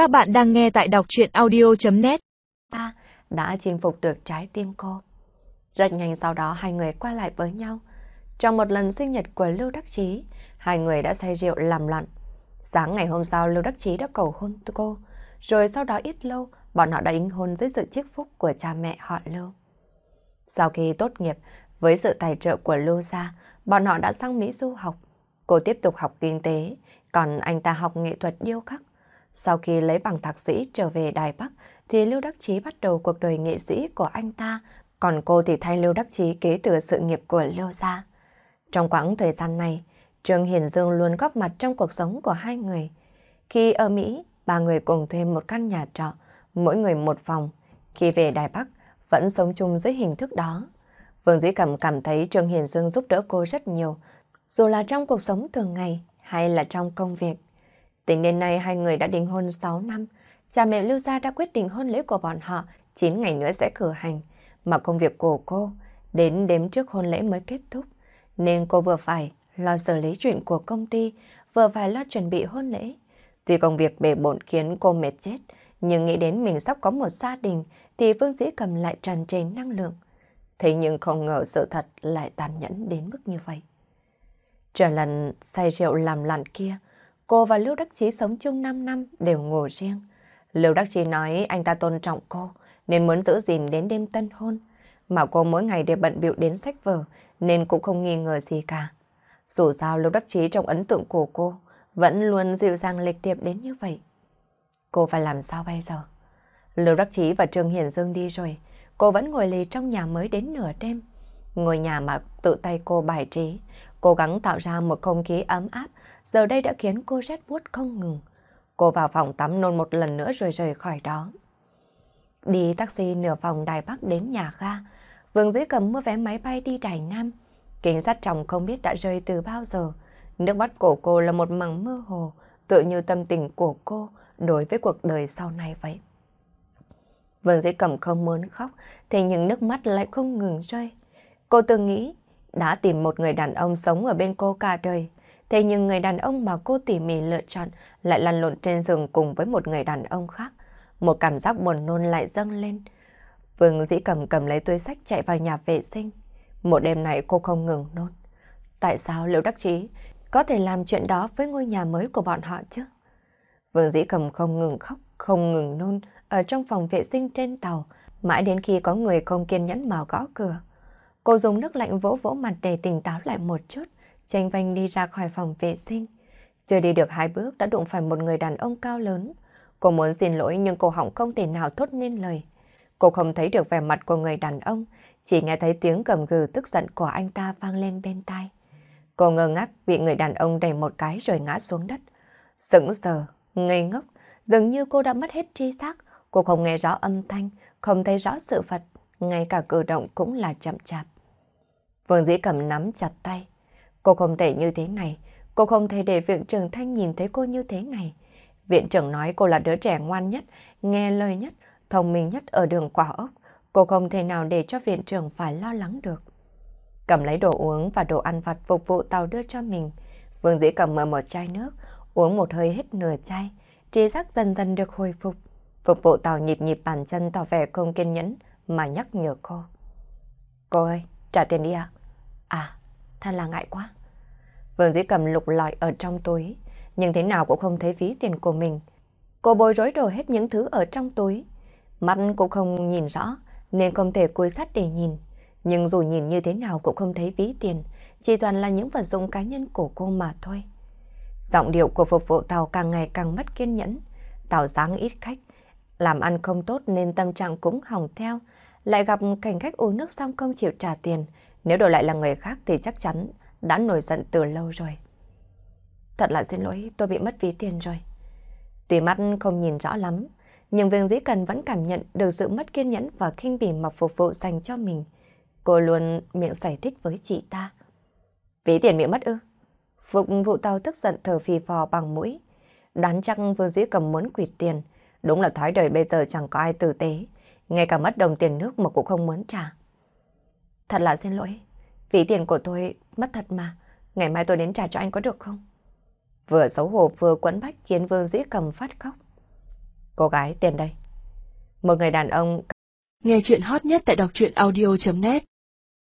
Các bạn đang nghe tại đọc chuyện audio.net Ta đã chinh phục được trái tim cô. Rất nhanh sau đó hai người qua lại với nhau. Trong một lần sinh nhật của Lưu Đắc Chí, hai người đã say rượu làm loạn. Sáng ngày hôm sau Lưu Đắc Chí đã cầu hôn cô, rồi sau đó ít lâu bọn họ đã đính hôn dưới sự chúc phúc của cha mẹ họ Lưu. Sau khi tốt nghiệp, với sự tài trợ của Lưu gia, bọn họ đã sang Mỹ du học. Cô tiếp tục học kinh tế, còn anh ta học nghệ thuật điêu khắc. Sau khi lấy bằng thạc sĩ trở về Đài Bắc, thì Lưu Đắc Chí bắt đầu cuộc đời nghệ sĩ của anh ta, còn cô thì thay Lưu Đắc Chí kế thừa sự nghiệp của Lưu gia. Trong quãng thời gian này, Trương Hiền Dương luôn góp mặt trong cuộc sống của hai người. Khi ở Mỹ, ba người cùng thuê một căn nhà trọ, mỗi người một phòng. Khi về Đài Bắc, vẫn sống chung dưới hình thức đó. Vương Dĩ Cẩm cảm thấy Trương Hiền Dương giúp đỡ cô rất nhiều, dù là trong cuộc sống thường ngày hay là trong công việc. Tính đến nay hai người đã đính hôn 6 năm, cha mẹ Lưu Gia đã quyết định hôn lễ của bọn họ 9 ngày nữa sẽ cử hành, mà công việc của cô đến đếm trước hôn lễ mới kết thúc, nên cô vừa phải lo xử lý chuyện của công ty, vừa phải lo chuẩn bị hôn lễ. Tuy công việc bề bộn khiến cô mệt chết, nhưng nghĩ đến mình sắp có một gia đình thì Vương Dĩ Cầm lại tràn trề năng lượng. Thế nhưng không ngờ sự thật lại tàn nhẫn đến mức như vậy. Trở lần say rượu làm lặn kia, cô và Lưu Đắc Chí sống chung 5 năm đều ngủ riêng. Lưu Đắc Chí nói anh ta tôn trọng cô nên muốn giữ gìn đến đêm tân hôn. Mà cô mỗi ngày đều bận bịu đến sách vở nên cũng không nghi ngờ gì cả. Dù sao Lưu Đắc Chí trong ấn tượng của cô vẫn luôn dịu dàng lịch tiệp đến như vậy. Cô phải làm sao bây giờ? Lưu Đắc Chí và Trương Hiển Dương đi rồi, cô vẫn ngồi lì trong nhà mới đến nửa đêm. Ngôi nhà mà tự tay cô bài trí, cố gắng tạo ra một không khí ấm áp, giờ đây đã khiến cô rét buốt không ngừng. Cô vào phòng tắm nôn một lần nữa rồi rời khỏi đó. Đi taxi nửa phòng Đài Bắc đến nhà ga, Vương Dĩ cầm mua vé máy bay đi Đài Nam. Kính sắt chồng không biết đã rơi từ bao giờ. Nước mắt của cô là một mảng mơ hồ, tự như tâm tình của cô đối với cuộc đời sau này vậy. Vương Dĩ cầm không muốn khóc, thì những nước mắt lại không ngừng rơi. Cô từng nghĩ đã tìm một người đàn ông sống ở bên cô cả đời. Thế nhưng người đàn ông mà cô tỉ mỉ lựa chọn lại lăn lộn trên giường cùng với một người đàn ông khác. Một cảm giác buồn nôn lại dâng lên. Vương dĩ cầm cầm lấy túi sách chạy vào nhà vệ sinh. Một đêm này cô không ngừng nôn. Tại sao Liễu Đắc trí có thể làm chuyện đó với ngôi nhà mới của bọn họ chứ? Vương dĩ cầm không ngừng khóc, không ngừng nôn ở trong phòng vệ sinh trên tàu, mãi đến khi có người không kiên nhẫn mà gõ cửa. Cô dùng nước lạnh vỗ vỗ mặt để tỉnh táo lại một chút, tranh vanh đi ra khỏi phòng vệ sinh. Chưa đi được hai bước đã đụng phải một người đàn ông cao lớn. Cô muốn xin lỗi nhưng cô họng không thể nào thốt nên lời. Cô không thấy được vẻ mặt của người đàn ông, chỉ nghe thấy tiếng cầm gừ tức giận của anh ta vang lên bên tai. Cô ngơ ngác bị người đàn ông đẩy một cái rồi ngã xuống đất. Sững sờ, ngây ngốc, dường như cô đã mất hết tri giác. Cô không nghe rõ âm thanh, không thấy rõ sự vật, ngay cả cử động cũng là chậm chạp. Vương Dĩ Cẩm nắm chặt tay. Cô không thể như thế này, cô không thể để viện trưởng Thanh nhìn thấy cô như thế này. Viện trưởng nói cô là đứa trẻ ngoan nhất, nghe lời nhất, thông minh nhất ở đường quả ốc. Cô không thể nào để cho viện trưởng phải lo lắng được. Cầm lấy đồ uống và đồ ăn vặt phục vụ tàu đưa cho mình. Vương Dĩ Cẩm mở một chai nước, uống một hơi hết nửa chai. Trí giác dần dần được hồi phục. Phục vụ tàu nhịp nhịp bàn chân tỏ vẻ không kiên nhẫn mà nhắc nhở cô. Cô ơi, trả tiền đi ạ. À, à, thật là ngại quá. Vương Dĩ cầm lục lọi ở trong túi, nhưng thế nào cũng không thấy ví tiền của mình. Cô bối rối đồ hết những thứ ở trong túi. Mắt cũng không nhìn rõ, nên không thể cúi sát để nhìn. Nhưng dù nhìn như thế nào cũng không thấy ví tiền, chỉ toàn là những vật dụng cá nhân của cô mà thôi. Giọng điệu của phục vụ tàu càng ngày càng mất kiên nhẫn. Tàu dáng ít khách, làm ăn không tốt nên tâm trạng cũng hỏng theo. Lại gặp cảnh khách uống nước xong không chịu trả tiền, nếu đổi lại là người khác thì chắc chắn đã nổi giận từ lâu rồi. Thật là xin lỗi, tôi bị mất ví tiền rồi. Tuy mắt không nhìn rõ lắm, nhưng Vương Dĩ Cần vẫn cảm nhận được sự mất kiên nhẫn và khinh bỉ mà phục vụ dành cho mình. Cô luôn miệng giải thích với chị ta. Ví tiền bị mất ư? Phục vụ tàu tức giận thở phì phò bằng mũi. Đoán chắc Vương Dĩ Cầm muốn quỵt tiền. Đúng là thói đời bây giờ chẳng có ai tử tế. Ngay cả mất đồng tiền nước mà cũng không muốn trả. Thật là xin lỗi. Ví tiền của tôi mất thật mà. Ngày mai tôi đến trả cho anh có được không? Vừa xấu hổ vừa quẫn bách khiến Vương Dĩ cầm phát khóc. Cô gái tiền đây. Một người đàn ông Nghe chuyện hot nhất tại đọc truyện audio.net